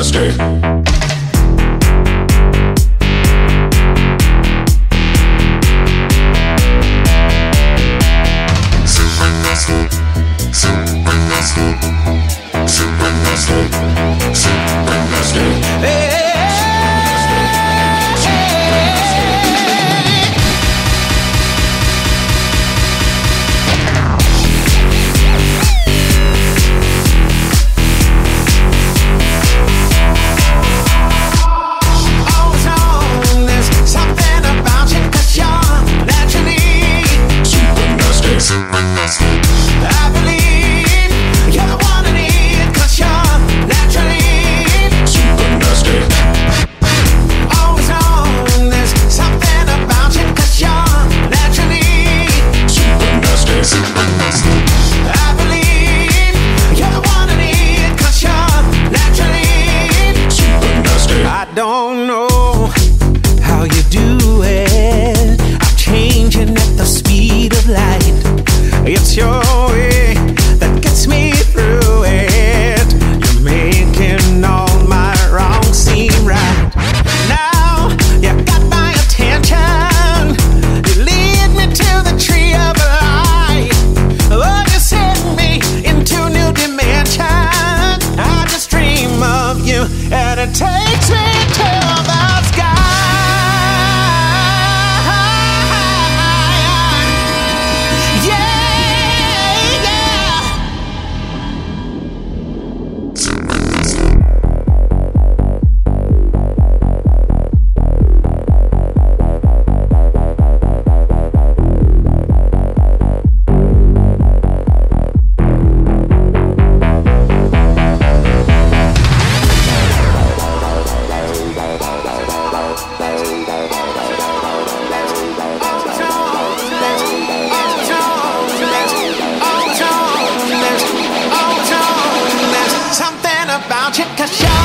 gotta stay. it takes me. 切卡下。